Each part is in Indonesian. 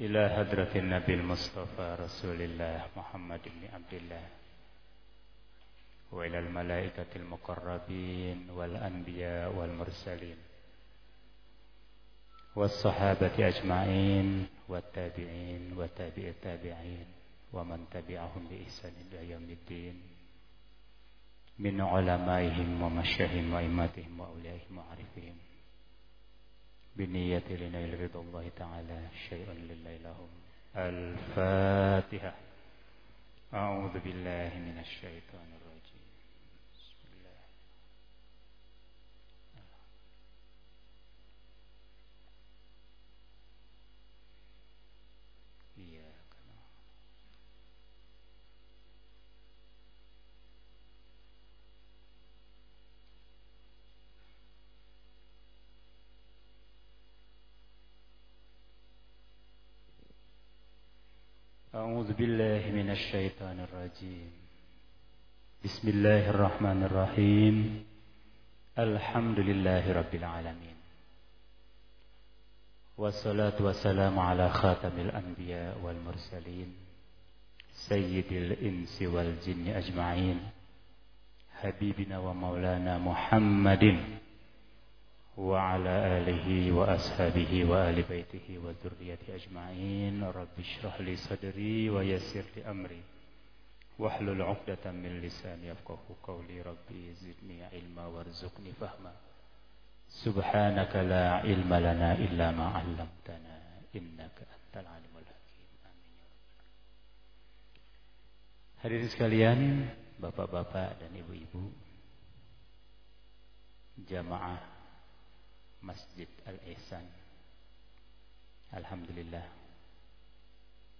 إلى حضرة النبي المصطفى رسول الله محمد بن عبد الله وإلى الملائكة المقربين والأنبياء والمرسلين والصحابة أجمعين والتابعين وتابع التابعين ومن تبعهم بإحسان إلى يوم الدين من علمائهم ومشاههم وإماتهم وأوليائهم وعرفهم بنية لنيل رضا الله تعالى شيء لله لهم الفاتحة. أعوذ بالله من الشيطان الرجيم بسم الله إياك أعوذ بالله من الشيطان الرجيم. بسم الله الرحمن الرحيم. الحمد لله رب العالمين. والصلاة والسلام على خاتم الأنبياء والمرسلين سيد الإنس والجن أجمعين حبيبنا ومولانا محمد وعلى آله وأصحابه وآل بيته وذريته أجمعين. رب اشرح لي صدري ويسر لي أمري. واحلل عقدة من لساني يفقه قولي. ربي زدني علما وارزقني فهما. سبحانك لا علم لنا إلا ما علمتنا إنك أنت العليم الحكيم. آمين. Hadirin sekalian, bapak-bapak dan ibu-ibu, jamaah Masjid Al-Ihsan. Alhamdulillah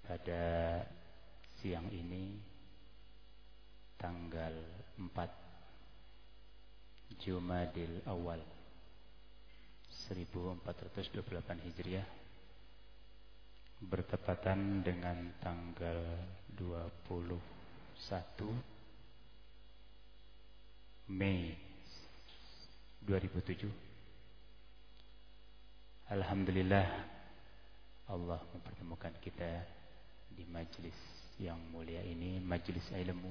pada siang ini tanggal 4 Jumadil Awal 1428 Hijriah bertepatan dengan tanggal 21 Mei 2007 Alhamdulillah Allah mempertemukan kita di majlis yang mulia ini, majlis ilmu,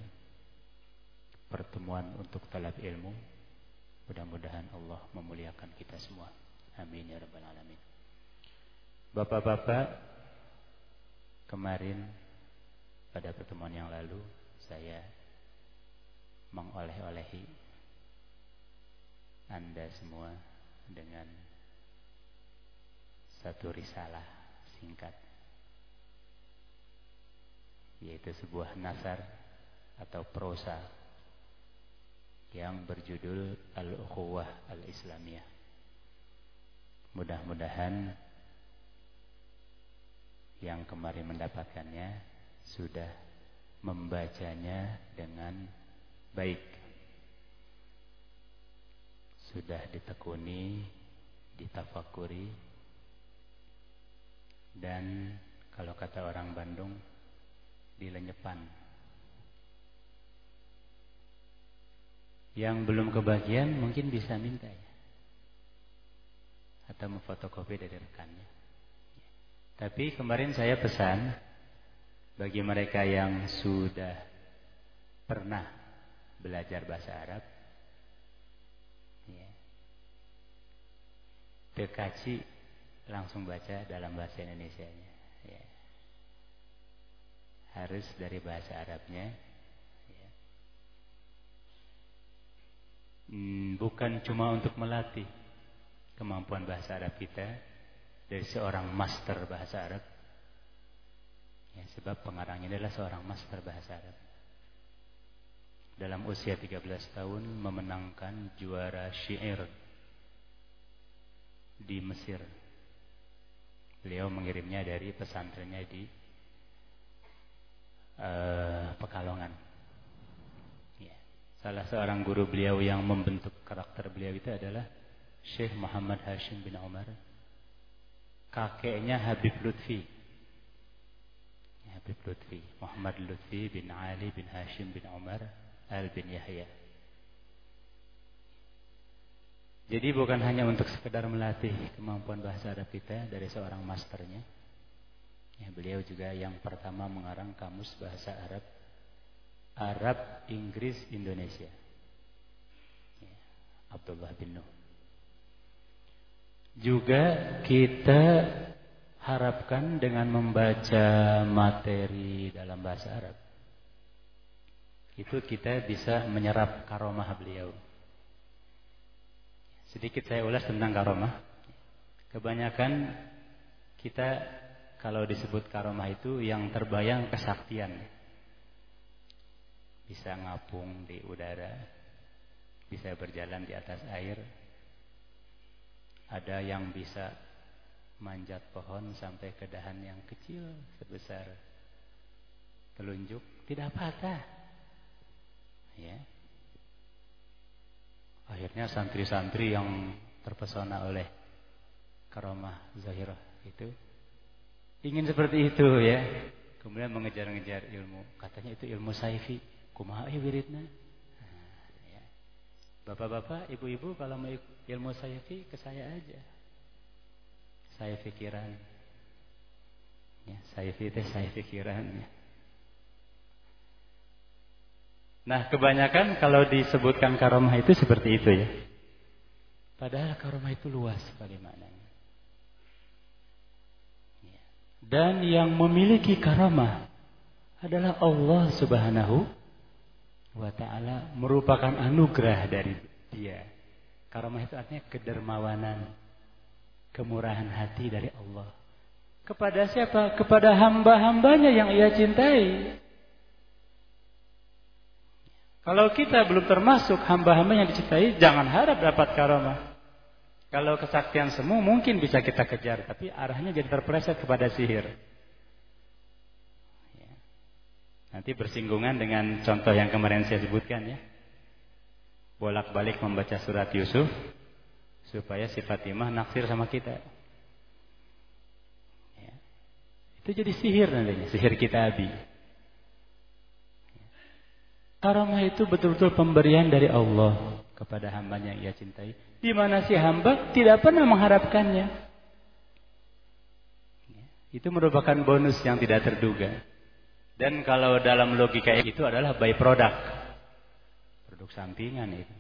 pertemuan untuk talab ilmu. Mudah-mudahan Allah memuliakan kita semua. Amin ya rabbal alamin. Bapak-bapak, kemarin pada pertemuan yang lalu saya mengoleh-olehi Anda semua dengan satu risalah singkat yaitu sebuah nasar atau prosa yang berjudul Al-Ukhuwah Al-Islamiyah. Mudah-mudahan yang kemarin mendapatkannya sudah membacanya dengan baik. Sudah ditekuni, ditafakuri, dan kalau kata orang Bandung dilenyepan. Yang belum kebagian mungkin bisa minta ya. Atau memfotokopi dari rekannya. Tapi kemarin saya pesan bagi mereka yang sudah pernah belajar bahasa Arab ya, dekaci langsung baca dalam bahasa Indonesia nya ya. harus dari bahasa Arabnya. Ya. hmm, bukan cuma untuk melatih kemampuan bahasa Arab kita dari seorang master bahasa Arab. Ya, sebab pengarangnya adalah seorang master bahasa Arab. Dalam usia 13 tahun memenangkan juara syair di Mesir Beliau mengirimnya dari pesantrennya di uh, Pekalongan. Ya. Salah seorang guru beliau yang membentuk karakter beliau itu adalah Syekh Muhammad Hashim bin Umar. Kakeknya Habib Lutfi. Habib Lutfi. Muhammad Lutfi bin Ali bin Hashim bin Umar Al bin Yahya. Jadi bukan hanya untuk sekedar melatih kemampuan bahasa Arab kita dari seorang masternya. Ya, beliau juga yang pertama mengarang kamus bahasa Arab Arab Inggris Indonesia ya, Abdullah bin Nuh juga kita harapkan dengan membaca materi dalam bahasa Arab itu kita bisa menyerap karomah beliau. Sedikit saya ulas tentang karomah. Kebanyakan kita kalau disebut karomah itu yang terbayang kesaktian. Bisa ngapung di udara, bisa berjalan di atas air. Ada yang bisa manjat pohon sampai ke dahan yang kecil sebesar telunjuk, tidak patah. Ya. Akhirnya santri-santri yang terpesona oleh karomah Zahirah itu ingin seperti itu ya. Kemudian mengejar-ngejar ilmu. Katanya itu ilmu saifi. Kumaha ya wiridna? Nah, ya. Bapak-bapak, ibu-ibu kalau mau ilmu saifi ke saya aja. Saya pikiran. Ya, saifi itu saya pikiran ya. Nah kebanyakan kalau disebutkan karomah itu seperti itu ya. Padahal karomah itu luas sekali maknanya. Ya. Dan yang memiliki karomah adalah Allah subhanahu wa ta'ala merupakan anugerah dari dia. Karomah itu artinya kedermawanan, kemurahan hati dari Allah. Kepada siapa? Kepada hamba-hambanya yang ia cintai. Kalau kita belum termasuk hamba-hamba yang dicintai, jangan harap dapat karomah. Kalau kesaktian semu mungkin bisa kita kejar, tapi arahnya jadi terpeleset kepada sihir. Ya. Nanti bersinggungan dengan contoh yang kemarin saya sebutkan ya. Bolak-balik membaca surat Yusuf supaya si Fatimah naksir sama kita. Ya. Itu jadi sihir nantinya, sihir kita abi. Karamah itu betul-betul pemberian dari Allah kepada hambanya yang ia cintai. Di mana si hamba tidak pernah mengharapkannya. Ya, itu merupakan bonus yang tidak terduga. Dan kalau dalam logika itu adalah by product. Produk sampingan itu.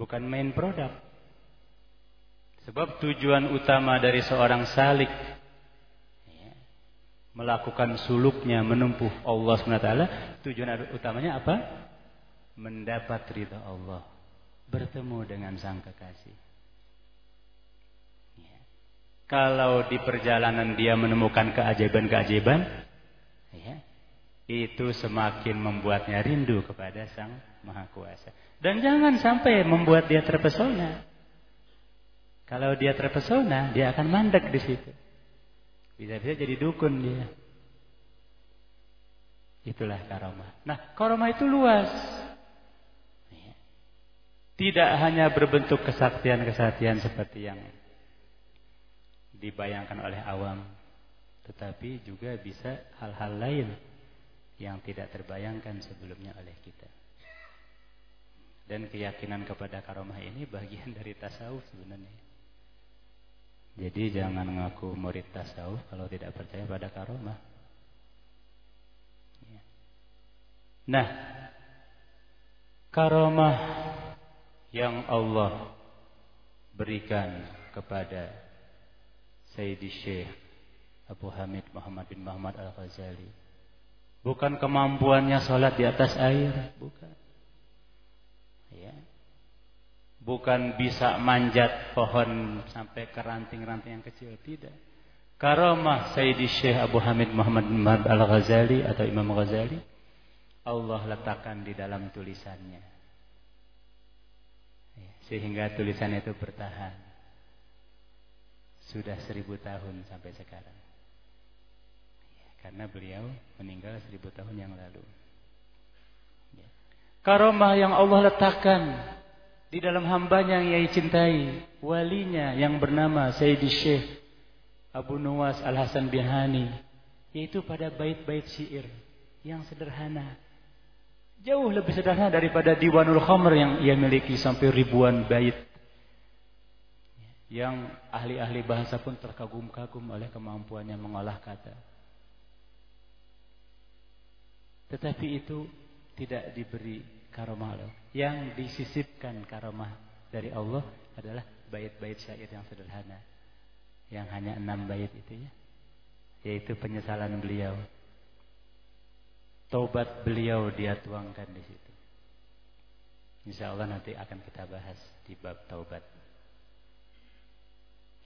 Bukan main product. Sebab tujuan utama dari seorang salik melakukan suluknya menempuh Allah SWT tujuan utamanya apa? mendapat ridha Allah bertemu dengan sang kekasih ya. kalau di perjalanan dia menemukan keajaiban-keajaiban ya, itu semakin membuatnya rindu kepada sang maha kuasa dan jangan sampai membuat dia terpesona kalau dia terpesona dia akan mandek di situ bisa-bisa jadi dukun dia. Itulah karomah. Nah, karomah itu luas. Tidak hanya berbentuk kesaktian-kesaktian seperti yang dibayangkan oleh awam. Tetapi juga bisa hal-hal lain yang tidak terbayangkan sebelumnya oleh kita. Dan keyakinan kepada karomah ini bagian dari tasawuf sebenarnya. Jadi jangan ngaku murid tasawuf kalau tidak percaya pada karomah. Ya. Nah, karomah yang Allah berikan kepada Sayyidi Syekh Abu Hamid Muhammad bin Muhammad Al-Ghazali. Bukan kemampuannya sholat di atas air, bukan. Ya. Bukan bisa manjat pohon sampai ke ranting-ranting yang kecil. Tidak. Karamah Sayyidi Syekh Abu Hamid Muhammad Al-Ghazali atau Imam Ghazali. Allah letakkan di dalam tulisannya. Ya, sehingga tulisan itu bertahan. Sudah seribu tahun sampai sekarang. Ya, karena beliau meninggal seribu tahun yang lalu. Ya. Karomah yang Allah letakkan di dalam hambanya yang ia cintai, walinya yang bernama Sayyidi Syekh Abu Nuwas Al-Hasan Bihani, yaitu pada bait-bait syair yang sederhana. Jauh lebih sederhana daripada Diwanul Khamr yang ia miliki sampai ribuan bait. yang ahli-ahli bahasa pun terkagum-kagum oleh kemampuannya mengolah kata. Tetapi itu tidak diberi karomah Allah. Yang disisipkan karomah dari Allah adalah bait-bait syair yang sederhana. Yang hanya enam bait itu ya. Yaitu penyesalan beliau. Taubat beliau dia tuangkan di situ. Insya Allah nanti akan kita bahas di bab taubat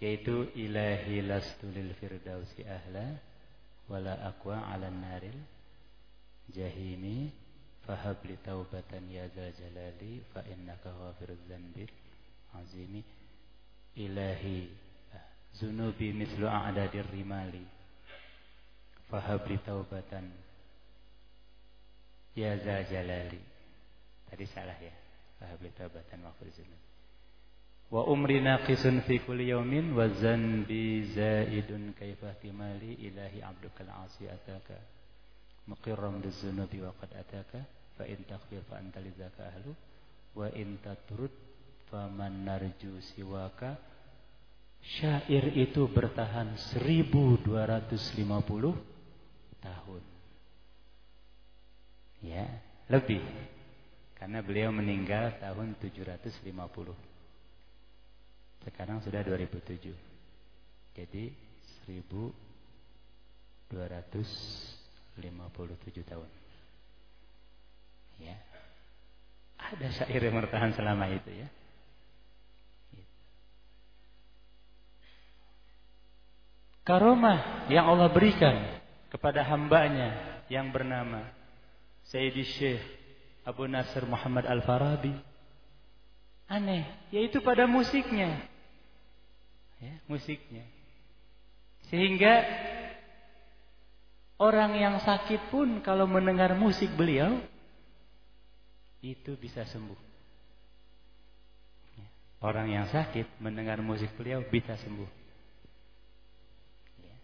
yaitu ilahi lastu lil firdausi ahla wala aqwa 'ala naril jahimi فهب لي توبة يا ذا جلالي فإنك غافر الذنب عظيم إلهي ذنوبي مثل أعداد الرمال فهب لي توبة يا ذا جلالي tadi salah ya. فهب لي توبة واغفر الذنب وأمري ناقص في كل يوم وذنبي زائد كيف احتمالي. إلهي عبدك العاصي أتاك. Muqirram bizunubi wa qad ataka fa in taghfir fa anta lidzaka ahlu wa in tatrud man narju siwaka. Syair itu bertahan 1250 tahun. Ya lebih. Karena beliau meninggal tahun 750 sekarang sudah 2007. Jadi 1257 tahun. Ya. Ada syair yang bertahan selama itu ya. Karomah yang Allah berikan kepada hambanya yang bernama Sayyidi Syekh Abu Nasr Muhammad Al-Farabi. Aneh, yaitu pada musiknya ya, musiknya. Sehingga orang yang sakit pun kalau mendengar musik beliau itu bisa sembuh. Ya, orang yang sakit mendengar musik beliau bisa sembuh. Ya,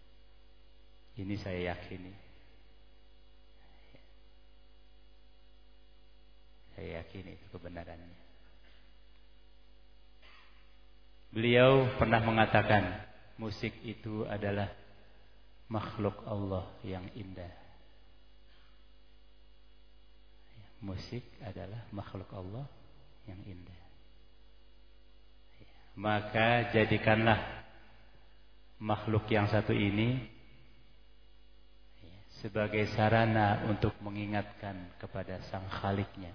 ini saya yakini. Ya. Saya yakini itu kebenarannya. Beliau pernah mengatakan musik itu adalah makhluk Allah yang indah. Musik adalah makhluk Allah yang indah. Maka jadikanlah makhluk yang satu ini sebagai sarana untuk mengingatkan kepada sang khaliknya.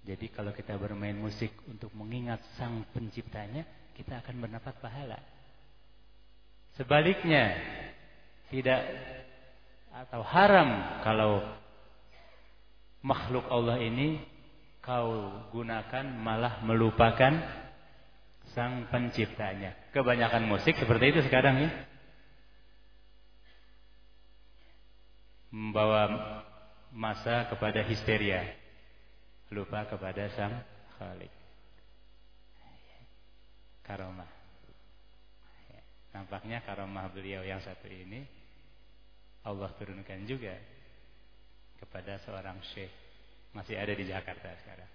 Jadi kalau kita bermain musik untuk mengingat sang penciptanya, kita akan mendapat pahala. Sebaliknya, tidak atau haram kalau makhluk Allah ini kau gunakan malah melupakan sang penciptanya. Kebanyakan musik seperti itu sekarang ya. Membawa masa kepada histeria lupa kepada sang Khalik. Karomah. Nampaknya karomah beliau yang satu ini Allah turunkan juga kepada seorang syekh. Masih ada di Jakarta sekarang.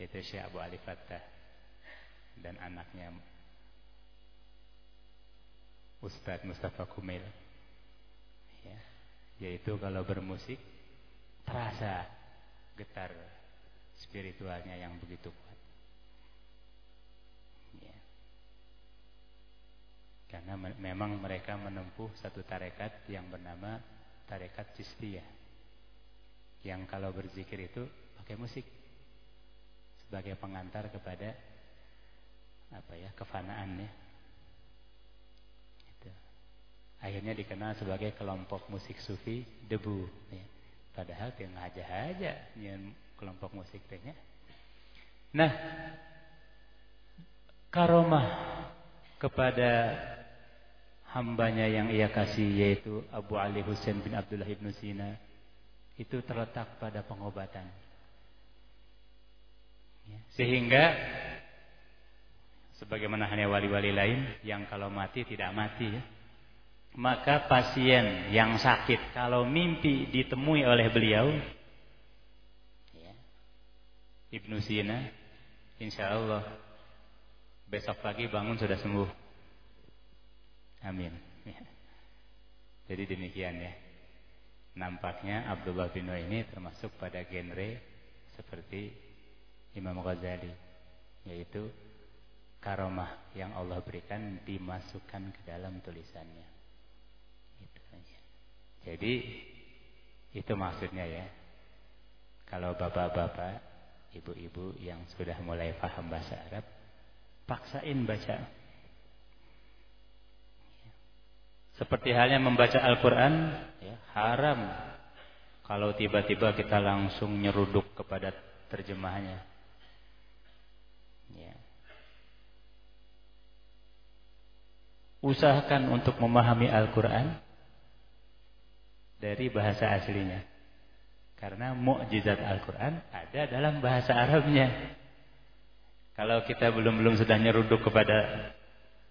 Yaitu Syekh Abu Ali Fattah dan anaknya Ustadz Mustafa Kumil. Ya, yaitu kalau bermusik terasa getar spiritualnya yang begitu kuat. Ya. Karena me memang mereka menempuh satu tarekat yang bernama tarekat Cistiyah. Yang kalau berzikir itu pakai musik sebagai pengantar kepada apa ya kefanaan ya. Itu. Akhirnya dikenal sebagai kelompok musik sufi debu. Ya. Padahal dia ngajah-aja kelompok musik tehnya. Nah, karomah kepada hambanya yang ia kasih yaitu Abu Ali Husain bin Abdullah ibnu Sina itu terletak pada pengobatan. Ya, sehingga sebagaimana hanya wali-wali lain yang kalau mati tidak mati ya. Maka pasien yang sakit kalau mimpi ditemui oleh beliau Ibnu Sina insya Allah besok pagi bangun sudah sembuh. Amin. Ya. Jadi demikian ya. Nampaknya Abdullah bin Wahab ini termasuk pada genre seperti Imam Ghazali. Yaitu karomah yang Allah berikan dimasukkan ke dalam tulisannya. Jadi itu maksudnya ya. Kalau bapak-bapak, ibu-ibu yang sudah mulai paham bahasa Arab, paksain baca. Seperti halnya membaca Al-Quran, ya, haram. Kalau tiba-tiba kita langsung nyeruduk kepada terjemahnya. Ya. Usahakan untuk memahami Al-Quran dari bahasa aslinya. Karena mukjizat Al-Quran ada dalam bahasa Arabnya. Kalau kita belum-belum sudah nyeruduk kepada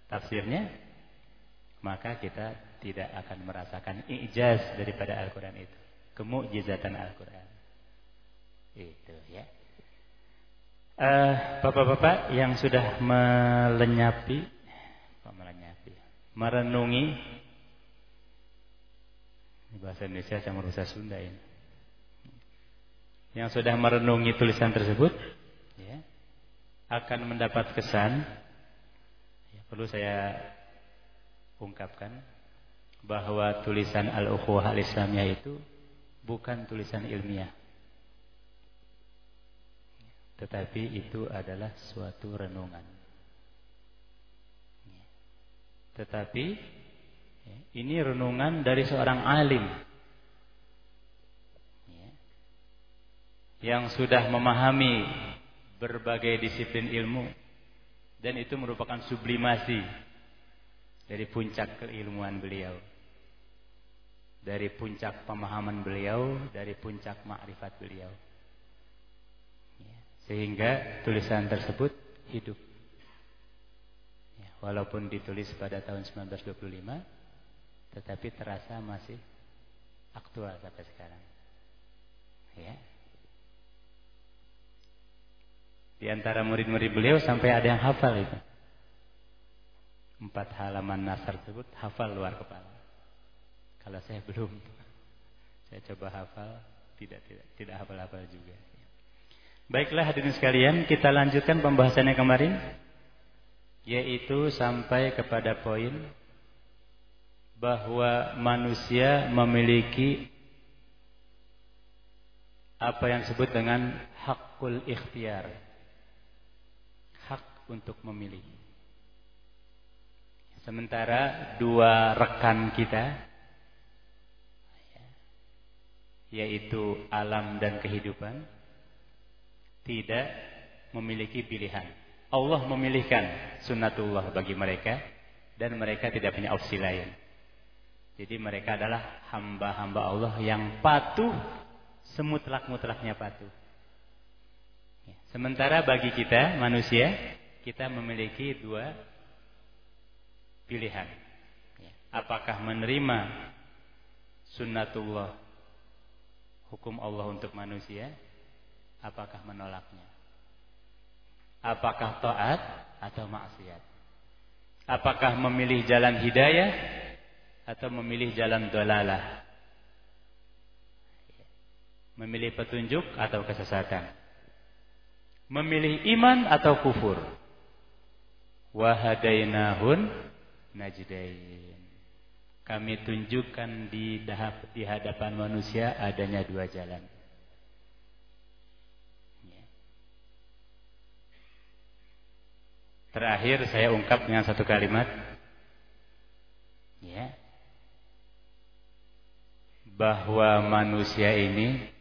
tafsirnya, maka kita tidak akan merasakan ijaz daripada Al-Quran itu. Kemukjizatan Al-Quran. Itu ya. Uh, Bapak-bapak yang sudah melenyapi, melenyapi, merenungi, bahasa Indonesia sama bahasa Sunda ini. Yang sudah merenungi tulisan tersebut, ya, akan mendapat kesan ya, perlu saya ungkapkan bahwa tulisan Al-Ukhuwah Al-Islamiyah itu bukan tulisan ilmiah. Tetapi itu adalah suatu renungan. Tetapi ya, ini renungan dari seorang alim. Ya, yang sudah memahami berbagai disiplin ilmu. Dan itu merupakan sublimasi dari puncak keilmuan beliau. Dari puncak pemahaman beliau dari puncak makrifat beliau. Ya, sehingga tulisan tersebut hidup. Ya, walaupun ditulis pada tahun 1925 tetapi terasa masih aktual sampai sekarang. Ya. Di antara murid-murid beliau sampai ada yang hafal itu. Empat halaman nasar tersebut hafal luar kepala. Kalau saya belum, saya coba hafal, tidak tidak tidak hafal-hafal juga. Baiklah hadirin sekalian, kita lanjutkan pembahasannya kemarin, yaitu sampai kepada poin bahwa manusia memiliki apa yang disebut dengan hakul ikhtiar untuk memilih. Sementara dua rekan kita yaitu alam dan kehidupan tidak memiliki pilihan. Allah memilihkan sunnatullah bagi mereka dan mereka tidak punya opsi lain. Jadi mereka adalah hamba-hamba Allah yang patuh semutlak-mutlaknya patuh. Sementara bagi kita manusia kita memiliki dua pilihan. Apakah menerima sunnatullah hukum Allah untuk manusia? Apakah menolaknya? Apakah taat atau maksiat? Apakah memilih jalan hidayah atau memilih jalan dolalah? Memilih petunjuk atau kesesatan? Memilih iman atau kufur? wahadainahun najdain. Kami tunjukkan di di hadapan manusia adanya dua jalan. Ya. Terakhir saya ungkap dengan satu kalimat. Ya. Bahwa manusia ini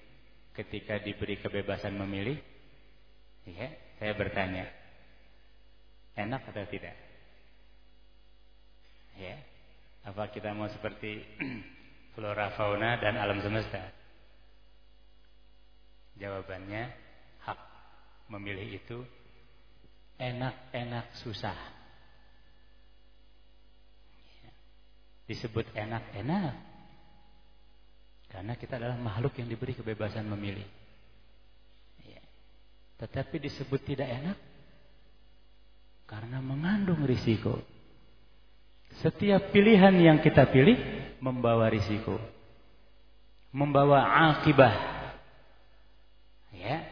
ketika diberi kebebasan memilih, ya, saya bertanya, Enak atau tidak? Ya. Apa kita mau seperti flora fauna dan alam semesta? Jawabannya hak memilih itu enak-enak susah. Ya. Disebut enak-enak karena kita adalah makhluk yang diberi kebebasan memilih. Ya. Tetapi disebut tidak enak Karena mengandung risiko. Setiap pilihan yang kita pilih membawa risiko. Membawa akibah. Ya.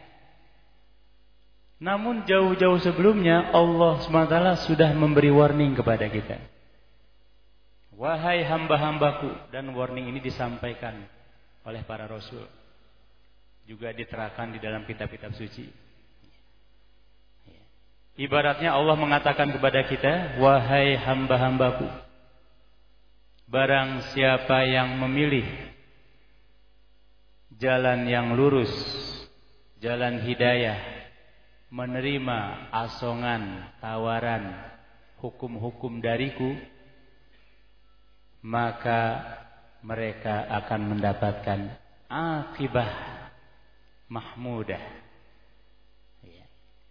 Namun jauh-jauh sebelumnya Allah SWT sudah memberi warning kepada kita. Wahai hamba-hambaku. Dan warning ini disampaikan oleh para rasul. Juga diterangkan di dalam kitab-kitab suci. Ibaratnya Allah mengatakan kepada kita, wahai hamba-hambaku, barang siapa yang memilih jalan yang lurus, jalan hidayah, menerima asongan, tawaran, hukum-hukum dariku, maka mereka akan mendapatkan akibah mahmudah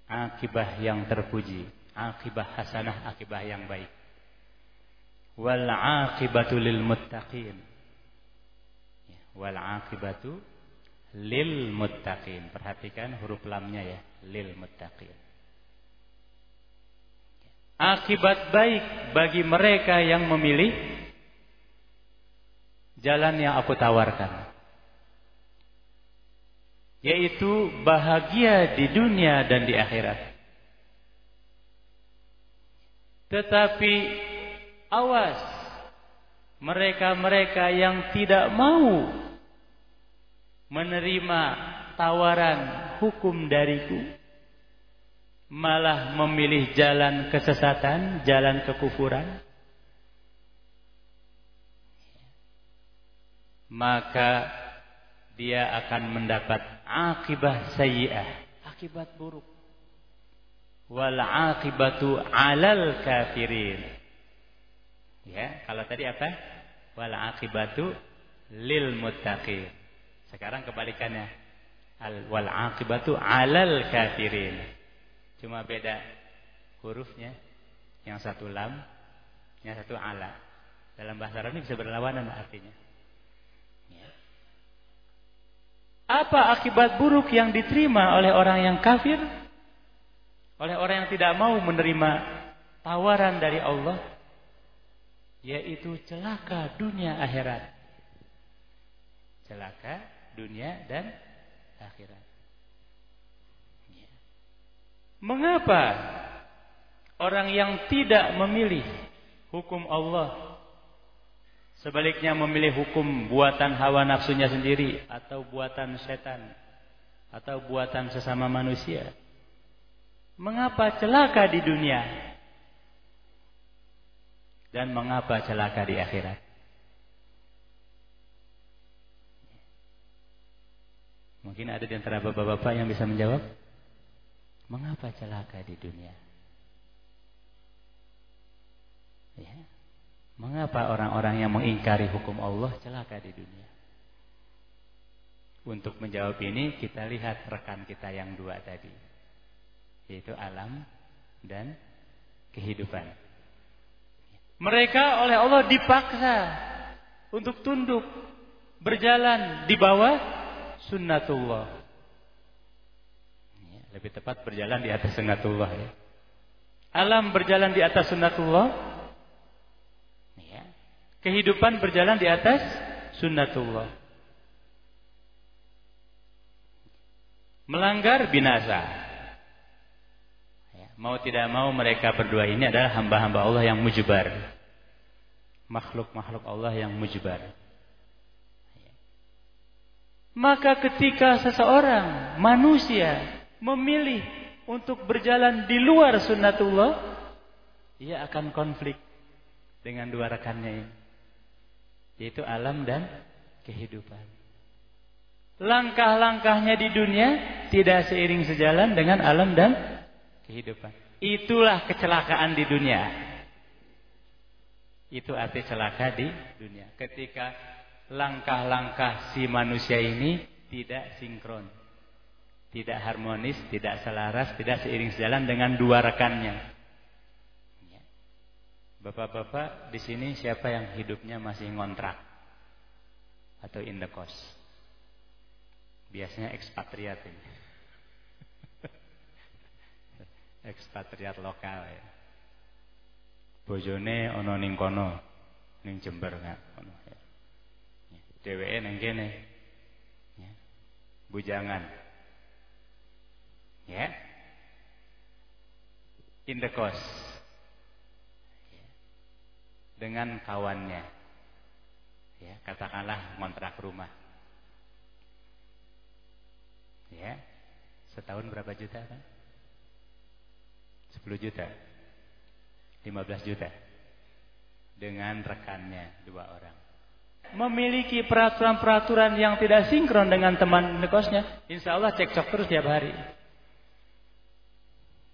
akibah yang terpuji, akibah hasanah, akibah yang baik. Wal akibatu lil muttaqin. Ya, wal akibatu lil muttaqin. Perhatikan huruf lamnya ya, lil muttaqin. Akibat baik bagi mereka yang memilih jalan yang aku tawarkan yaitu bahagia di dunia dan di akhirat. Tetapi awas mereka-mereka yang tidak mau menerima tawaran hukum dariku malah memilih jalan kesesatan, jalan kekufuran maka dia akan mendapat akibah sayyi'ah, akibat buruk. Wal akibatu 'alal kafirin. Ya, kalau tadi apa? Wal akibatu lil muttaqin. Sekarang kebalikannya. Al wal akibatu 'alal kafirin. Cuma beda hurufnya. Yang satu lam, yang satu ala. Dalam bahasa Arab ini bisa berlawanan artinya. Apa akibat buruk yang diterima oleh orang yang kafir? Oleh orang yang tidak mau menerima tawaran dari Allah? Yaitu celaka dunia akhirat. Celaka dunia dan akhirat. Ya. Mengapa orang yang tidak memilih hukum Allah Sebaliknya memilih hukum buatan hawa nafsunya sendiri atau buatan setan atau buatan sesama manusia. Mengapa celaka di dunia dan mengapa celaka di akhirat? Mungkin ada di antara bapak-bapak yang bisa menjawab. Mengapa celaka di dunia? Ya. Mengapa orang-orang yang mengingkari hukum Allah celaka di dunia? Untuk menjawab ini kita lihat rekan kita yang dua tadi. Yaitu alam dan kehidupan. Mereka oleh Allah dipaksa untuk tunduk berjalan di bawah sunnatullah. Ya, lebih tepat berjalan di atas sunnatullah ya. Alam berjalan di atas sunnatullah, Kehidupan berjalan di atas sunnatullah. Melanggar binasa. Ya, mau tidak mau mereka berdua ini adalah hamba-hamba Allah yang mujbar. Makhluk-makhluk Allah yang mujbar. Ya. Maka ketika seseorang manusia memilih untuk berjalan di luar sunnatullah, ia akan konflik dengan dua rekannya ini yaitu alam dan kehidupan. Langkah-langkahnya di dunia tidak seiring sejalan dengan alam dan kehidupan. Itulah kecelakaan di dunia. Itu arti celaka di dunia. Ketika langkah-langkah si manusia ini tidak sinkron. Tidak harmonis, tidak selaras, tidak seiring sejalan dengan dua rekannya. Bapak-bapak di sini siapa yang hidupnya masih ngontrak atau in the cost? Biasanya ekspatriat ini. ekspatriat lokal ya. Bojone ana ning kono, ning Jember nggak kono. Ya. Dheweke ning kene. Ya. Bujangan. Ya. In the coast. Ya. Dengan kawannya. Ya, katakanlah kontrak rumah. Ya. Setahun berapa juta kan? 10 juta. 15 juta dengan rekannya dua orang. Memiliki peraturan-peraturan yang tidak sinkron dengan teman nekosnya, insya Allah cekcok terus tiap hari.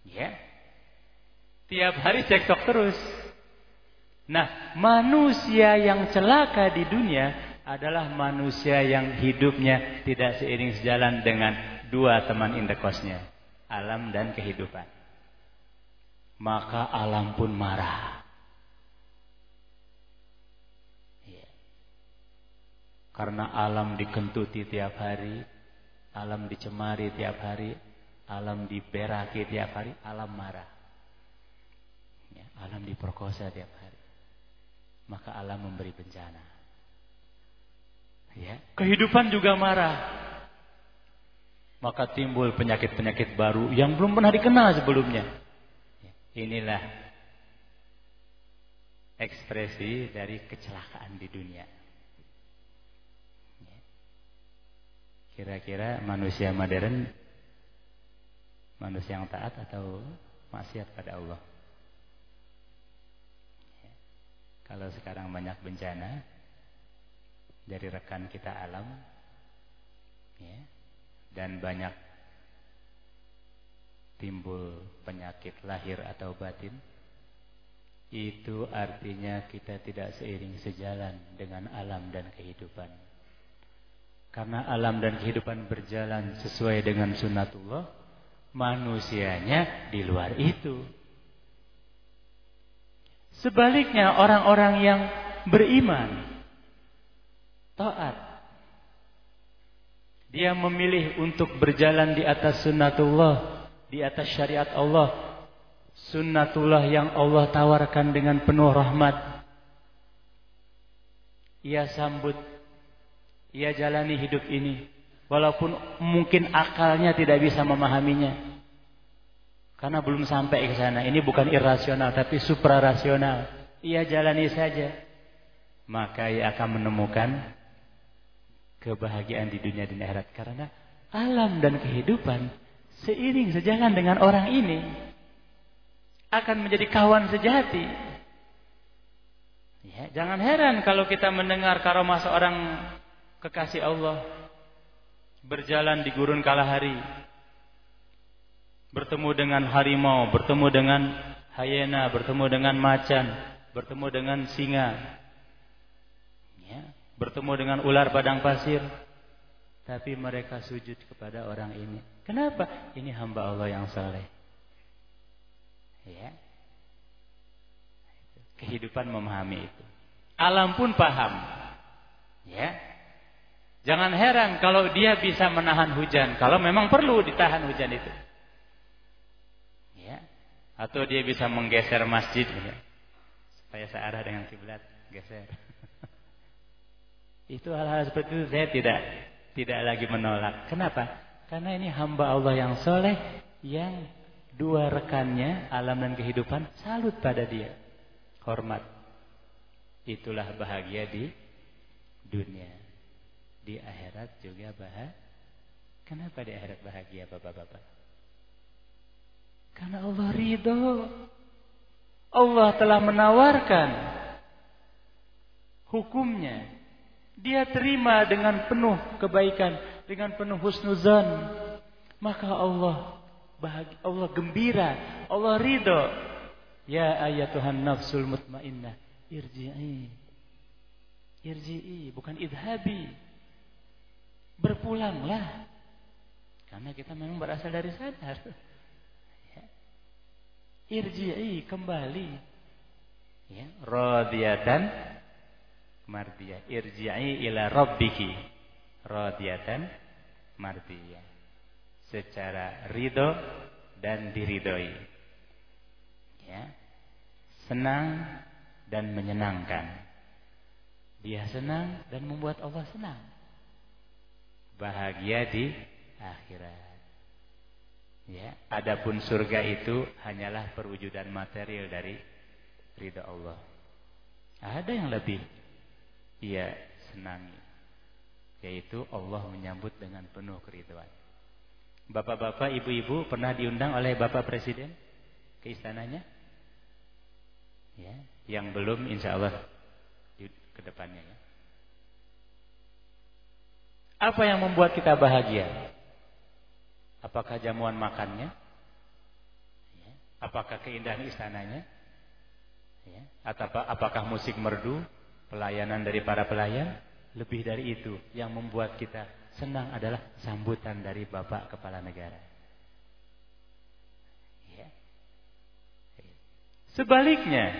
Ya, tiap hari cekcok terus. Nah, manusia yang celaka di dunia adalah manusia yang hidupnya tidak seiring sejalan dengan dua teman indekosnya, alam dan kehidupan maka alam pun marah. Ya. Karena alam dikentuti tiap hari, alam dicemari tiap hari, alam diberaki tiap hari, alam marah. Ya, alam diperkosa tiap hari. Maka alam memberi bencana. Ya, kehidupan juga marah. Maka timbul penyakit-penyakit baru yang belum pernah dikenal sebelumnya. Inilah ekspresi dari kecelakaan di dunia. Kira-kira manusia modern manusia yang taat atau maksiat pada Allah? Kalau sekarang banyak bencana dari rekan kita alam ya, dan banyak timbul penyakit lahir atau batin itu artinya kita tidak seiring sejalan dengan alam dan kehidupan. Karena alam dan kehidupan berjalan sesuai dengan sunnatullah manusianya di luar itu sebaliknya orang-orang yang beriman taat. Dia memilih untuk berjalan di atas sunnatullah di atas syariat Allah. Sunnatullah yang Allah tawarkan dengan penuh rahmat. Ia sambut ia jalani hidup ini. Walaupun mungkin akalnya tidak bisa memahaminya karena belum sampai ke sana. Ini bukan irasional tapi suprarasional. Ia jalani saja. Maka ia akan menemukan kebahagiaan di dunia dan akhirat. Karena alam dan kehidupan seiring sejalan dengan orang ini akan menjadi kawan sejati. Ya, jangan heran kalau kita mendengar karomah seorang kekasih Allah berjalan di gurun kalahari, bertemu dengan harimau, bertemu dengan hyena, bertemu dengan macan, bertemu dengan singa, ya, bertemu dengan ular padang pasir, tapi mereka sujud kepada orang ini. Kenapa? Ini hamba Allah yang saleh. Ya. Kehidupan memahami itu. Alam pun paham. Ya. Jangan heran kalau dia bisa menahan hujan. Kalau memang perlu ditahan hujan itu. Atau dia bisa menggeser masjid. Ya. Supaya searah dengan kiblat. Geser. itu hal-hal seperti itu saya tidak tidak lagi menolak. Kenapa? Karena ini hamba Allah yang soleh yang dua rekannya alam dan kehidupan salut pada dia. Hormat. Itulah bahagia di dunia. Di akhirat juga bahagia. Kenapa di akhirat bahagia bapak-bapak? Karena Allah ridho. Allah telah menawarkan hukumnya dia terima dengan penuh kebaikan, dengan penuh husnuzan. Maka Allah bahagia, Allah gembira, Allah ridho. Ya ayatuhan nafsul mutmainnah, irji'i. Irji'i, bukan idhabi. Berpulanglah. Karena kita memang berasal dari sadar. Irji'i, kembali. Ya, radiyatan mardiyah. Irji'i ila rabbiki radiyatan mardiyah. Secara ridho dan diridhoi. Ya. senang dan menyenangkan. Dia senang dan membuat Allah senang. Bahagia di akhirat. Ya, adapun surga itu hanyalah perwujudan material dari ridha Allah. Ada yang lebih ia senangi, yaitu Allah menyambut dengan penuh keriduan. Bapak-bapak, ibu-ibu pernah diundang oleh Bapak Presiden ke istananya? Ya, yang belum insya Allah ke depannya ya. Apa yang membuat kita bahagia? Apakah jamuan makannya? Ya. Apakah keindahan istananya? Ya. Atau apakah musik merdu, pelayanan dari para pelayan? Lebih dari itu, yang membuat kita senang adalah sambutan dari Bapak Kepala Negara. Ya. Sebaliknya,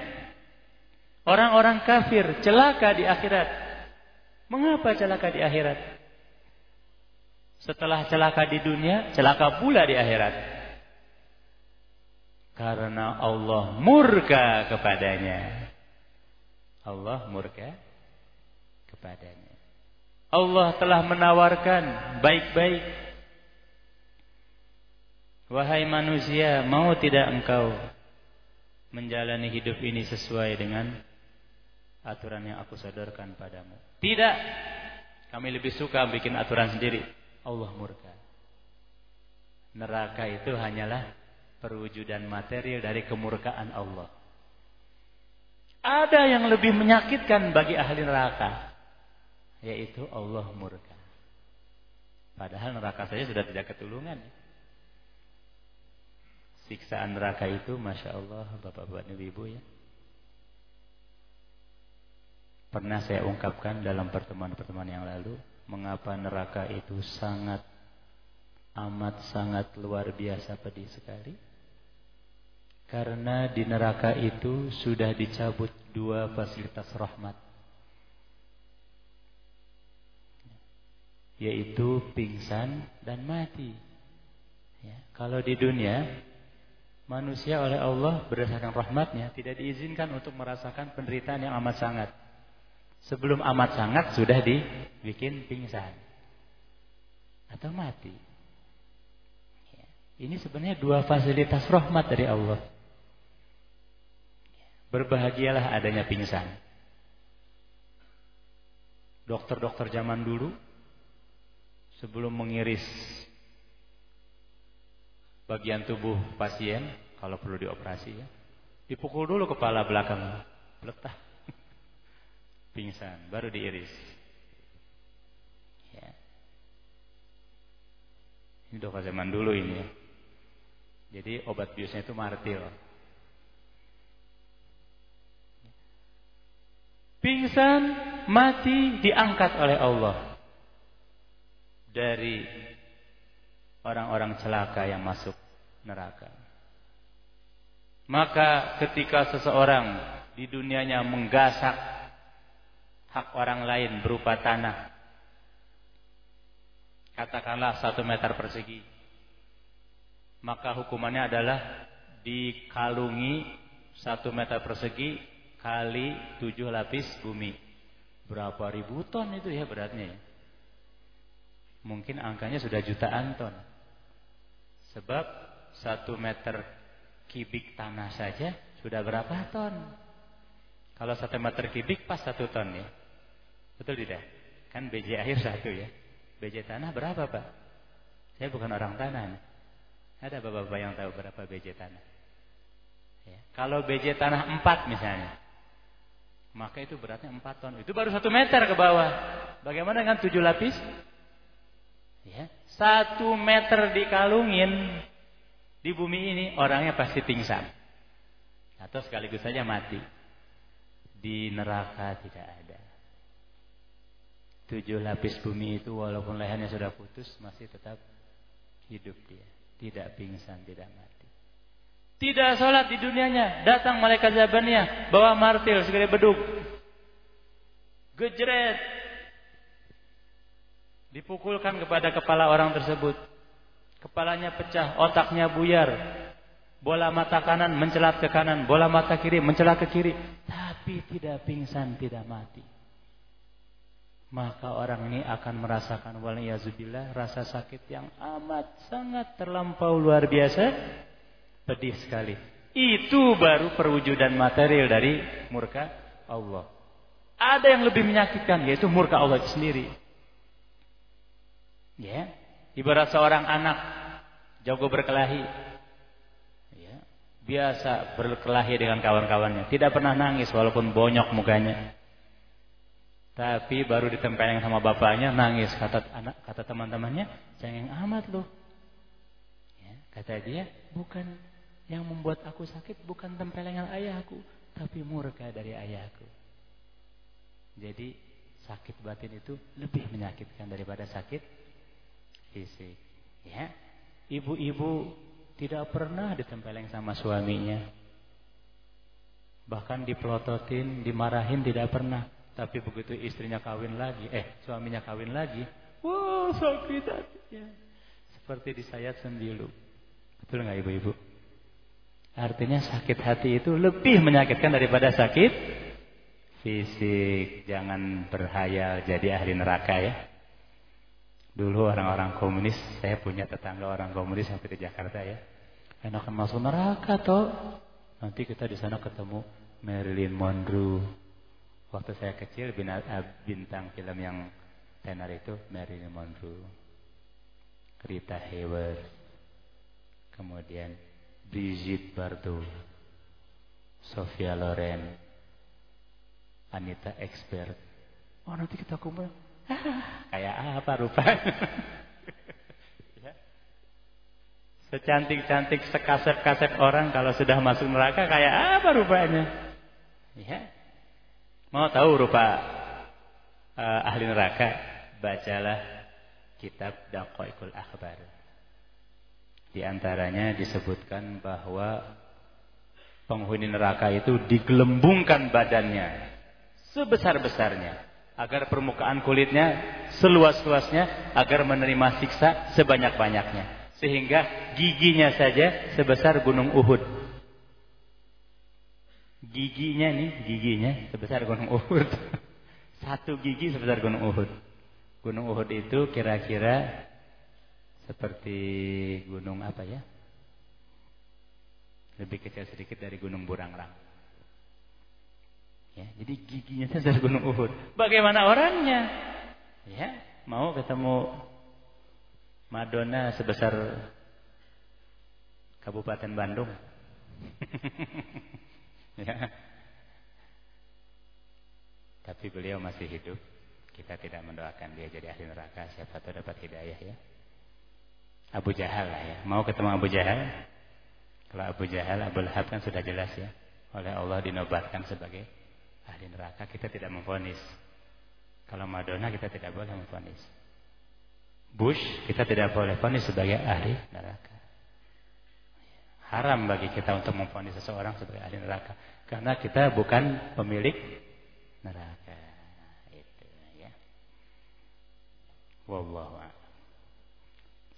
Orang-orang kafir celaka di akhirat. Mengapa celaka di akhirat? Setelah celaka di dunia, celaka pula di akhirat. Karena Allah murka kepadanya. Allah murka kepadanya. Allah telah menawarkan baik-baik. Wahai manusia, mau tidak engkau menjalani hidup ini sesuai dengan aturan yang aku sodorkan padamu. Tidak. Kami lebih suka bikin aturan sendiri. Allah murka. Neraka itu hanyalah perwujudan material dari kemurkaan Allah. Ada yang lebih menyakitkan bagi ahli neraka. Yaitu Allah murka. Padahal neraka saja sudah tidak ketulungan. Siksaan neraka itu Masya Allah Bapak-bapak ibu ya Pernah saya ungkapkan dalam pertemuan-pertemuan yang lalu, mengapa neraka itu sangat amat sangat luar biasa pedih sekali? Karena di neraka itu sudah dicabut dua fasilitas rahmat. Yaitu pingsan dan mati. Ya, kalau di dunia manusia oleh Allah berdasarkan rahmatnya tidak diizinkan untuk merasakan penderitaan yang amat sangat. Sebelum amat sangat sudah dibikin pingsan. Atau mati. Ya. Ini sebenarnya dua fasilitas rahmat dari Allah. Berbahagialah adanya pingsan. Dokter-dokter zaman dulu sebelum mengiris bagian tubuh pasien kalau perlu dioperasi ya, dipukul dulu kepala belakang, letak pingsan, baru diiris. Ya. Ini dokter zaman dulu ini ya. Jadi obat biusnya itu martil. Pingsan, mati, diangkat oleh Allah. Dari orang-orang celaka yang masuk neraka. Maka ketika seseorang di dunianya menggasak hak orang lain berupa tanah. Katakanlah satu meter persegi. Maka hukumannya adalah dikalungi satu meter persegi kali tujuh lapis bumi. Berapa ribu ton itu ya beratnya ya. Mungkin angkanya sudah jutaan ton. Sebab satu meter kibik tanah saja sudah berapa ton? Kalau satu meter kibik pas satu ton ya. Betul tidak? Kan BJ air satu ya. BJ tanah berapa Pak? Saya bukan orang tanah. Ada bapak-bapak yang tahu berapa BJ tanah? Ya. Kalau BJ tanah 4 misalnya. Maka itu beratnya 4 ton. Itu baru 1 meter ke bawah. Bagaimana dengan 7 lapis? Ya. 1 meter dikalungin di bumi ini orangnya pasti pingsan. Atau sekaligus saja mati. Di neraka tidak ada. Tujuh lapis bumi itu walaupun lehernya sudah putus masih tetap hidup dia. Tidak pingsan, tidak mati. Tidak sholat di dunianya. Datang malaikat zabannya bawa martil segera beduk. Gejret. Dipukulkan kepada kepala orang tersebut. Kepalanya pecah, otaknya buyar. Bola mata kanan mencelat ke kanan, bola mata kiri mencelat ke kiri, tapi tidak pingsan, tidak mati. Maka orang ini akan merasakan waliyazubillah rasa sakit yang amat sangat terlampau luar biasa, pedih sekali. Itu baru perwujudan material dari murka Allah. Ada yang lebih menyakitkan yaitu murka Allah itu sendiri. Ya, ibarat seorang anak jago berkelahi, biasa berkelahi dengan kawan-kawannya. Tidak pernah nangis walaupun bonyok mukanya. Tapi baru ditempeleng sama bapaknya nangis kata anak kata teman-temannya jangan amat loh. Ya, kata dia bukan yang membuat aku sakit bukan tempelengan ayahku tapi murka dari ayahku. Jadi sakit batin itu lebih menyakitkan daripada sakit fisik. Ya, ibu-ibu tidak pernah ditempeleng sama suaminya. Bahkan dipelototin, dimarahin tidak pernah. Tapi begitu istrinya kawin lagi, eh suaminya kawin lagi, wah sakit hatinya. Seperti di sayat sendilu. Betul nggak ibu-ibu? Artinya sakit hati itu lebih menyakitkan daripada sakit fisik. Jangan berhayal jadi ahli neraka ya. Dulu orang-orang komunis, saya punya tetangga orang komunis sampai di Jakarta ya. Enakan masuk neraka toh. Nanti kita di sana ketemu Marilyn Monroe. Waktu saya kecil eh, bintang film yang tenar itu Marilyn Monroe. Rita Hayworth. Kemudian Brigitte Bardot. Sofia Loren. Anita Expert. Oh nanti kita kumpul kayak apa rupanya? Ya. Secantik-cantik sekasep-kasep orang kalau sudah masuk neraka kayak apa rupanya? Ya. Mau tahu rupa uh, ahli neraka? Bacalah kitab Daqaiqul Akhbar. Di antaranya disebutkan bahwa penghuni neraka itu digelembungkan badannya sebesar-besarnya agar permukaan kulitnya seluas-luasnya agar menerima siksa sebanyak-banyaknya sehingga giginya saja sebesar gunung Uhud giginya nih giginya sebesar gunung Uhud satu gigi sebesar gunung Uhud gunung Uhud itu kira-kira seperti gunung apa ya lebih kecil sedikit dari gunung Burangrang Ya, jadi giginya sebesar gunung Uhud. Bagaimana orangnya? Ya, mau ketemu Madonna sebesar Kabupaten Bandung. ya. Tapi beliau masih hidup. Kita tidak mendoakan dia jadi ahli neraka. Siapa tahu dapat hidayah ya. Abu Jahal lah ya. Mau ketemu Abu Jahal? Kalau Abu Jahal, Abu Lahab kan sudah jelas ya. Oleh Allah dinobatkan sebagai ahli neraka kita tidak memfonis. Kalau Madonna kita tidak boleh memfonis. Bush kita tidak boleh fonis sebagai ahli neraka. Haram bagi kita untuk memfonis seseorang sebagai ahli neraka karena kita bukan pemilik neraka. Itu ya. Wallahu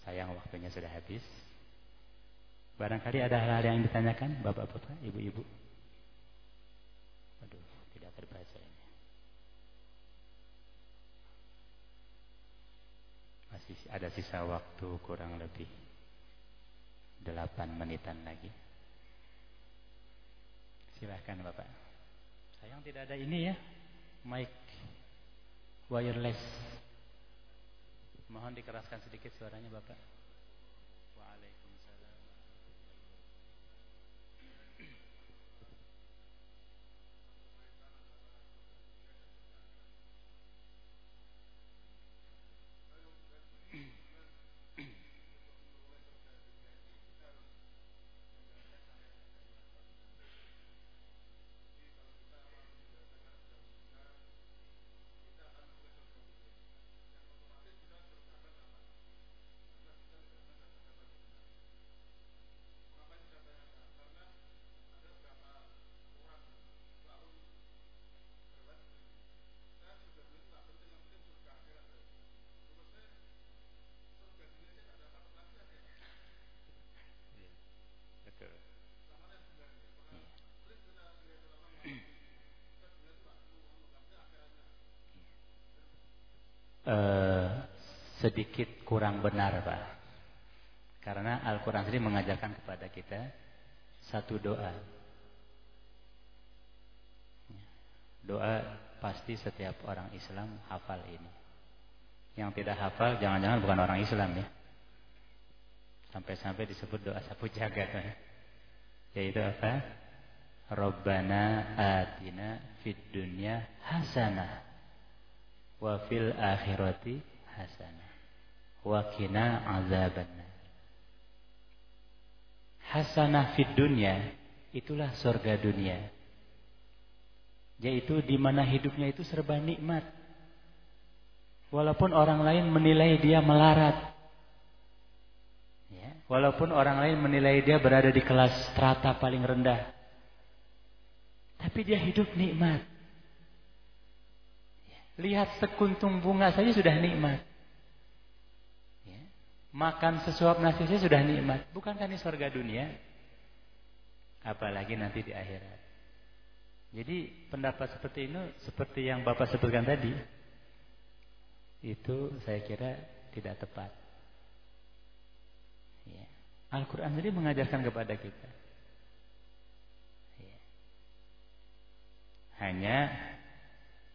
Sayang waktunya sudah habis. Barangkali ada hal-hal yang ditanyakan Bapak-bapak, Ibu-ibu. Masih ada sisa waktu kurang lebih 8 menitan lagi. Silahkan Bapak. Sayang tidak ada ini ya. Mic wireless. Mohon dikeraskan sedikit suaranya Bapak. uh, sedikit kurang benar Pak. Karena Al-Quran sendiri mengajarkan kepada kita satu doa. Doa pasti setiap orang Islam hafal ini. Yang tidak hafal jangan-jangan bukan orang Islam ya. Sampai-sampai disebut doa sapu jagat. Ya. Yaitu apa? Rabbana atina fid dunya hasanah wa fil akhirati hasanah wa qina azabannar. Hasanah fid dunya itulah surga dunia. Yaitu di mana hidupnya itu serba nikmat. Walaupun orang lain menilai dia melarat. Ya, walaupun orang lain menilai dia berada di kelas strata paling rendah. Tapi dia hidup nikmat. Ya, lihat sekuntum bunga saja sudah nikmat. Makan sesuap nasi saja sudah nikmat. Bukankah ini surga dunia? Apalagi nanti di akhirat. Jadi pendapat seperti ini seperti yang Bapak sebutkan tadi itu saya kira tidak tepat. Ya. Al-Quran sendiri mengajarkan kepada kita. Ya. Hanya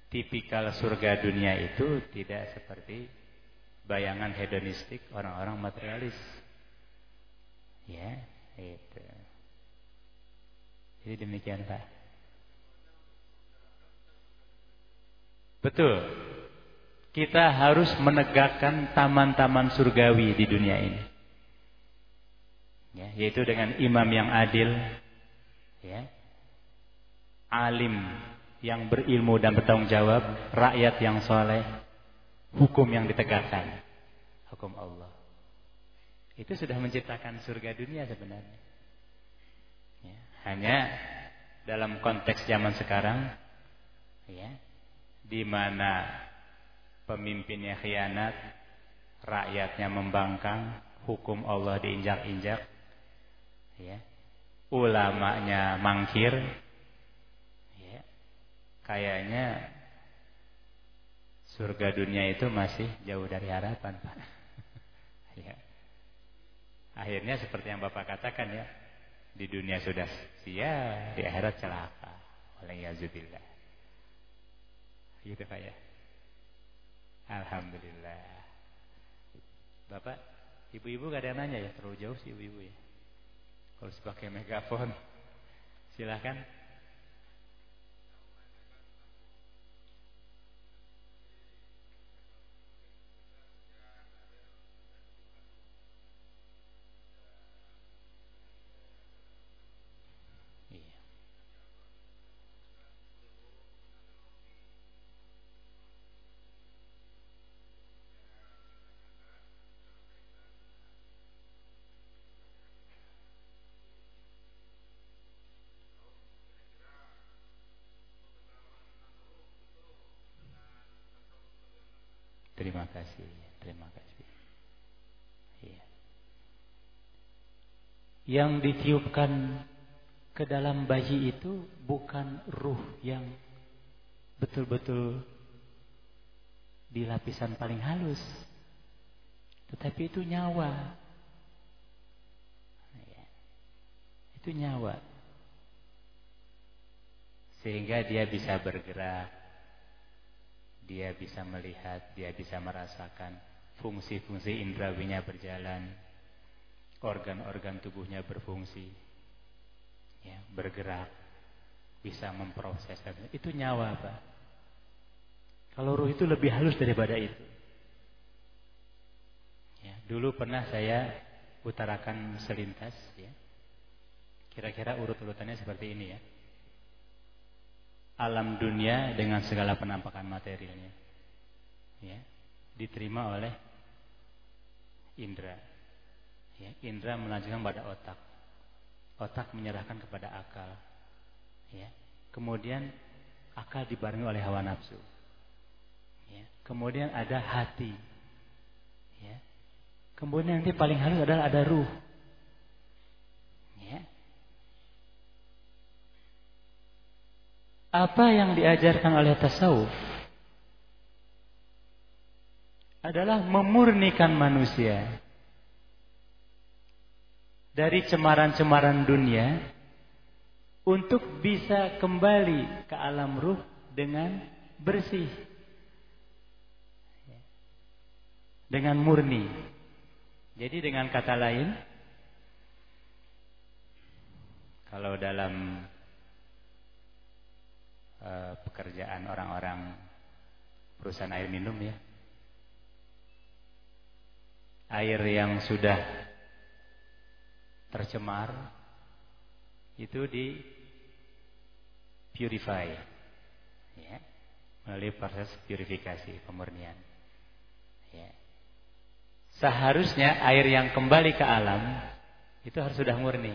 tipikal surga dunia itu tidak seperti bayangan hedonistik orang-orang materialis. Ya, itu. Jadi demikian Pak. Betul. Kita harus menegakkan taman-taman surgawi di dunia ini. Ya, yaitu dengan imam yang adil, ya, alim yang berilmu dan bertanggung jawab, rakyat yang soleh, hukum yang ditegakkan, hukum Allah. Itu sudah menciptakan surga dunia sebenarnya. Ya, hanya dalam konteks zaman sekarang, ya, di mana pemimpinnya khianat, rakyatnya membangkang, hukum Allah diinjak-injak, ya. ulamanya mangkir, ya. kayaknya surga dunia itu masih jauh dari harapan, Pak. ya. Akhirnya seperti yang Bapak katakan ya, di dunia sudah sia, di akhirat celaka. Walayazubillah. Gitu Pak ya. Alhamdulillah. Bapak, ibu-ibu gak ada yang nanya ya, terlalu jauh sih ibu-ibu ya. Kalau pakai megafon, silahkan. Terima kasih, terima kasih. Ya. Yang ditiupkan ke dalam bayi itu bukan ruh yang betul-betul di lapisan paling halus. Tetapi itu nyawa. Ya. Itu nyawa. Sehingga dia bisa bergerak, dia bisa melihat, dia bisa merasakan fungsi-fungsi indrawinya berjalan, organ-organ tubuhnya berfungsi, ya, bergerak, bisa memproses. Itu nyawa, Pak. Kalau ruh itu lebih halus daripada itu. Ya, dulu pernah saya utarakan selintas, ya. Kira-kira urut-urutannya seperti ini ya alam dunia dengan segala penampakan materialnya. Ya, diterima oleh indera. Ya, indera melanjutkan pada otak. Otak menyerahkan kepada akal. Ya. Kemudian akal dibarengi oleh hawa nafsu. Ya. Kemudian ada hati. Ya. Kemudian nanti paling halus adalah ada ruh. Apa yang diajarkan oleh tasawuf adalah memurnikan manusia dari cemaran-cemaran dunia untuk bisa kembali ke alam ruh dengan bersih. Dengan murni. Jadi dengan kata lain, kalau dalam uh, pekerjaan orang-orang perusahaan air minum ya, air yang sudah tercemar itu di purify ya melalui proses purifikasi pemurnian ya. Seharusnya air yang kembali ke alam itu harus sudah murni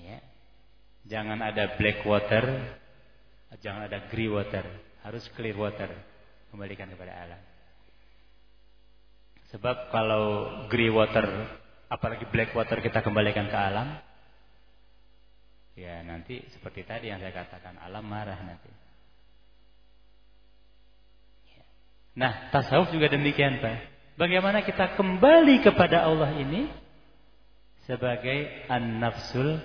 ya jangan ada black water jangan ada grey water harus clear water kembalikan kepada alam sebab kalau grey water apalagi black water kita kembalikan ke alam Ya nanti seperti tadi yang saya katakan alam marah nanti. Ya. Nah tasawuf juga demikian Pak. Bagaimana kita kembali kepada Allah ini sebagai an-nafsul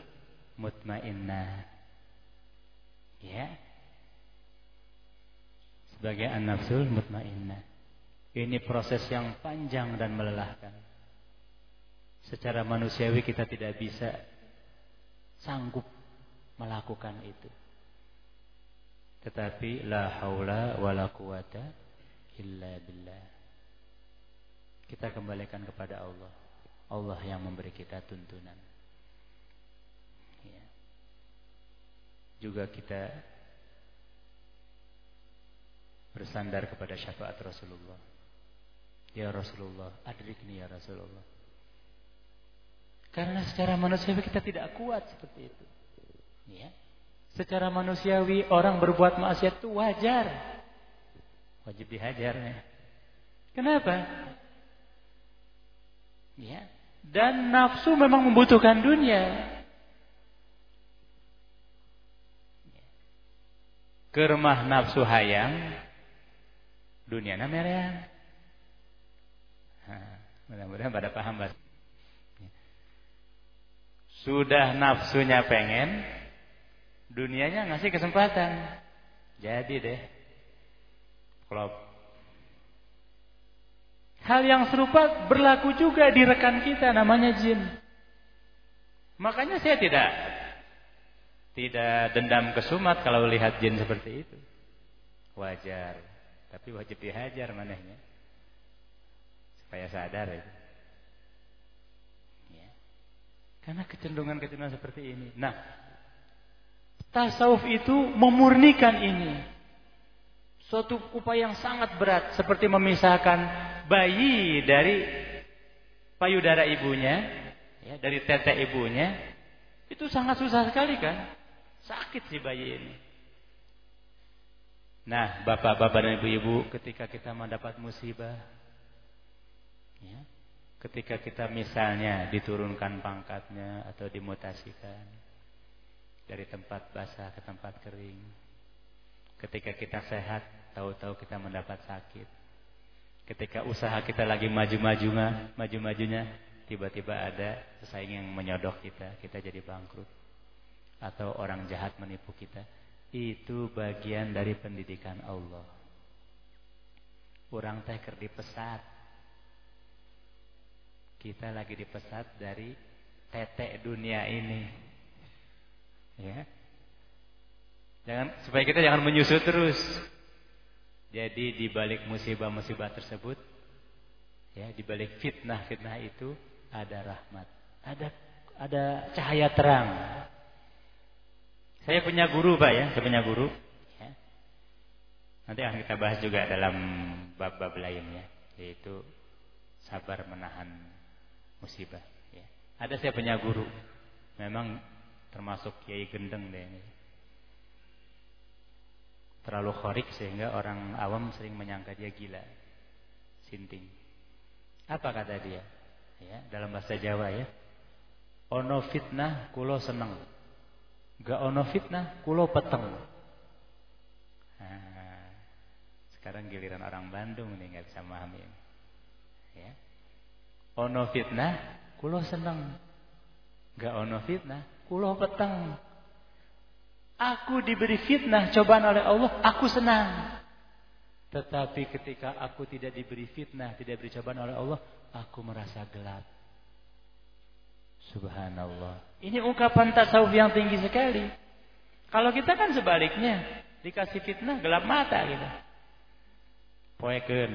mutmainnah. Ya. Sebagai an-nafsul mutmainnah. Ini proses yang panjang dan melelahkan. Secara manusiawi kita tidak bisa sanggup melakukan itu. Tetapi la haula wala quwata illa billah. Kita kembalikan kepada Allah. Allah yang memberi kita tuntunan. Ya. Juga kita bersandar kepada syafaat Rasulullah. Ya Rasulullah, adrikni ya Rasulullah. Karena secara manusia kita tidak kuat seperti itu. Ya. Secara manusiawi orang berbuat maksiat itu wajar. Wajib dihajar ya. Kenapa? Ya. Dan nafsu memang membutuhkan dunia. Ya. Kermah nafsu hayang dunia namanya. Mudah-mudahan pada paham bahasa. Sudah nafsunya pengen, Dunianya ngasih kesempatan. Jadi deh. Klop. Hal yang serupa berlaku juga di rekan kita namanya jin. Makanya saya tidak tidak dendam kesumat kalau lihat jin seperti itu. Wajar. Tapi wajib dihajar manehnya. Supaya sadar itu. Ya. Karena kecenderungan-kecenderungan seperti ini. Nah, Tasawuf itu memurnikan ini. Suatu upaya yang sangat berat seperti memisahkan bayi dari payudara ibunya, ya, dari tete ibunya. Itu sangat susah sekali kan? Sakit si bayi ini. Nah, bapak-bapak dan ibu-ibu, ketika kita mendapat musibah, ya, ketika kita misalnya diturunkan pangkatnya atau dimutasikan, dari tempat basah ke tempat kering. Ketika kita sehat, tahu-tahu kita mendapat sakit. Ketika usaha kita lagi maju-majunya, maju-majunya, tiba-tiba ada pesaing yang menyodok kita, kita jadi bangkrut. Atau orang jahat menipu kita. Itu bagian dari pendidikan Allah. Orang teh ker dipesat. Kita lagi dipesat dari tetek dunia ini. Ya. Jangan supaya kita jangan menyusut terus. Jadi di balik musibah-musibah tersebut ya, di balik fitnah-fitnah itu ada rahmat. Ada ada cahaya terang. Saya punya guru, Pak ya, saya punya guru. Ya. Nanti akan kita bahas juga dalam bab-bab lainnya, yaitu sabar menahan musibah. Ya. Ada saya punya guru, memang termasuk kiai gendeng deh terlalu khorik sehingga orang awam sering menyangka dia gila sinting apa kata dia ya dalam bahasa Jawa ya ono fitnah kulo seneng gak ono fitnah kulo peteng nah, Sekarang giliran orang Bandung nih nggak bisa memahami. Ya. Ono fitnah, kulo seneng. Gak ono fitnah, kulo peteng. Aku diberi fitnah cobaan oleh Allah, aku senang. Tetapi ketika aku tidak diberi fitnah, tidak diberi cobaan oleh Allah, aku merasa gelap. Subhanallah. Ini ungkapan tasawuf yang tinggi sekali. Kalau kita kan sebaliknya, dikasih fitnah gelap mata kita. Poeken.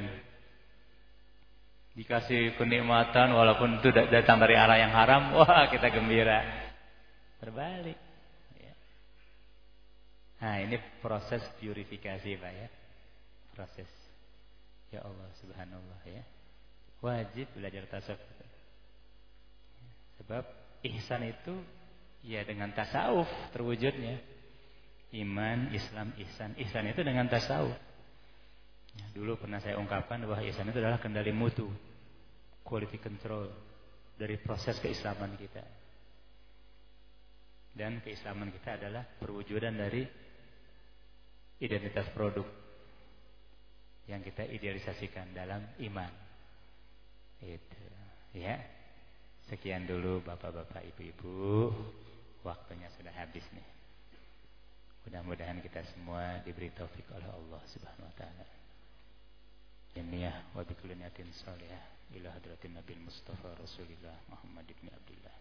Dikasih kenikmatan walaupun itu datang dari arah yang haram, wah kita gembira. Terbalik. Nah ini proses purifikasi Pak ya. Proses. Ya Allah subhanallah ya. Wajib belajar tasawuf. Sebab ihsan itu ya dengan tasawuf terwujudnya. Iman, Islam, ihsan. Ihsan itu dengan tasawuf. Ya, dulu pernah saya ungkapkan bahwa ihsan itu adalah kendali mutu. Quality control dari proses keislaman kita. Dan keislaman kita adalah perwujudan dari identitas produk yang kita idealisasikan dalam iman. Itu, ya. Sekian dulu Bapak-bapak, Ibu-ibu. Waktunya sudah habis nih. Mudah-mudahan kita semua diberi taufik oleh Allah Subhanahu wa taala. Jamiah wa bi kulli niyatin salihah ila hadratin Nabi Mustafa Rasulillah Muhammad ibn Abdullah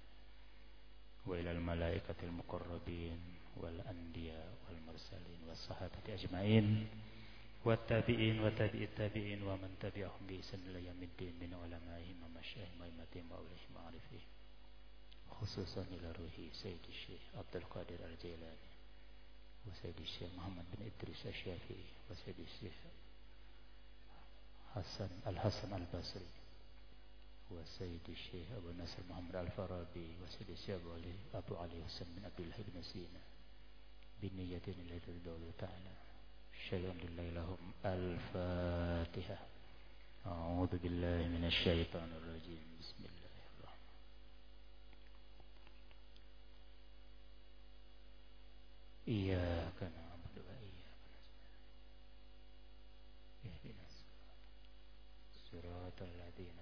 wa ila al malaikatil muqarrabin wal anbiya wal mursalin was sahabati ajmain والتابعين وتابع التابعين ومن تبعهم بإحسان الله يوم الدين من علمائهم ومشاهم وإمتهم وأوليهم وعرفهم خصوصا إلى روحي سيد الشيخ عبد القادر الجيلاني وسيد الشيخ محمد بن إدريس الشافعي وسيد الشيخ حسن الحسن البصري وسيد الشيخ أبو نصر محمد الفارابي وسيد الشيخ أبو علي أبو علي حسن بن عبد الله بن سينا بنية الله تعالى. شيئا لله لهم الفاتحة. أعوذ بالله من الشيطان الرجيم. بسم الله الرحمن إياك نعبد وإياك نستعين. اهدنا الصراط الذين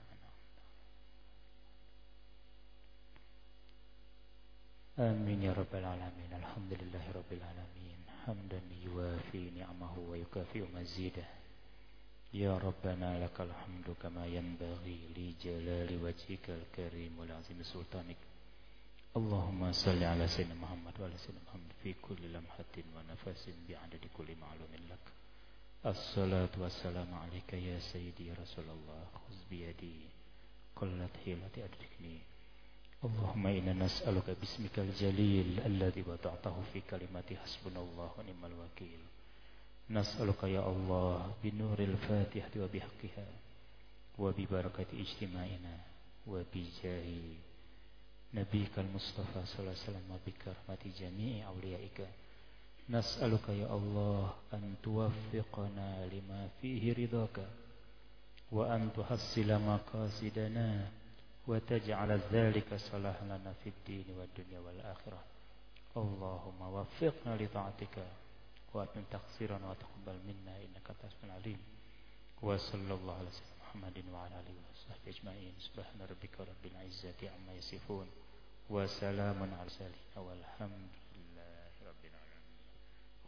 آمين يا رب العالمين. الحمد لله رب العالمين. حمدا يوافي نعمه ويكافئ مزيده. يا ربنا لك الحمد كما ينبغي لجلال وجهك الكريم والعظيم سلطانك. اللهم صل على سيدنا محمد وعلى سيدنا محمد في كل لمحة ونفس بعدد كل معلوم لك. الصلاة والسلام عليك يا سيدي رسول الله. خذ بيدي. قلت حيلتي أدركني. اللهم إنا نسألك باسمك الجليل الذي وضعته في كلمة حسبنا الله ونعم الوكيل نسألك يا الله بنور الفاتحة وبحقها وببركة اجتماعنا وبجاه نبيك المصطفى صلى الله عليه وسلم وبكرمة جميع أوليائك نسألك يا الله أن توفقنا لما فيه رضاك وأن تحصل مقاصدنا وتجعل ذلك صلاح لنا في الدين والدنيا والآخرة. اللهم وفقنا لطاعتك وأتم تقصيرنا وتقبل منا إنك أنت العليم. وصلى الله على سيدنا محمد وعلى آله وصحبه أجمعين. سبحان ربك رب العزة عما يصفون. وسلام على المرسلين. والحمد لله رب العالمين.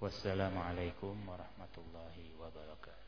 والسلام عليكم ورحمة الله وبركاته.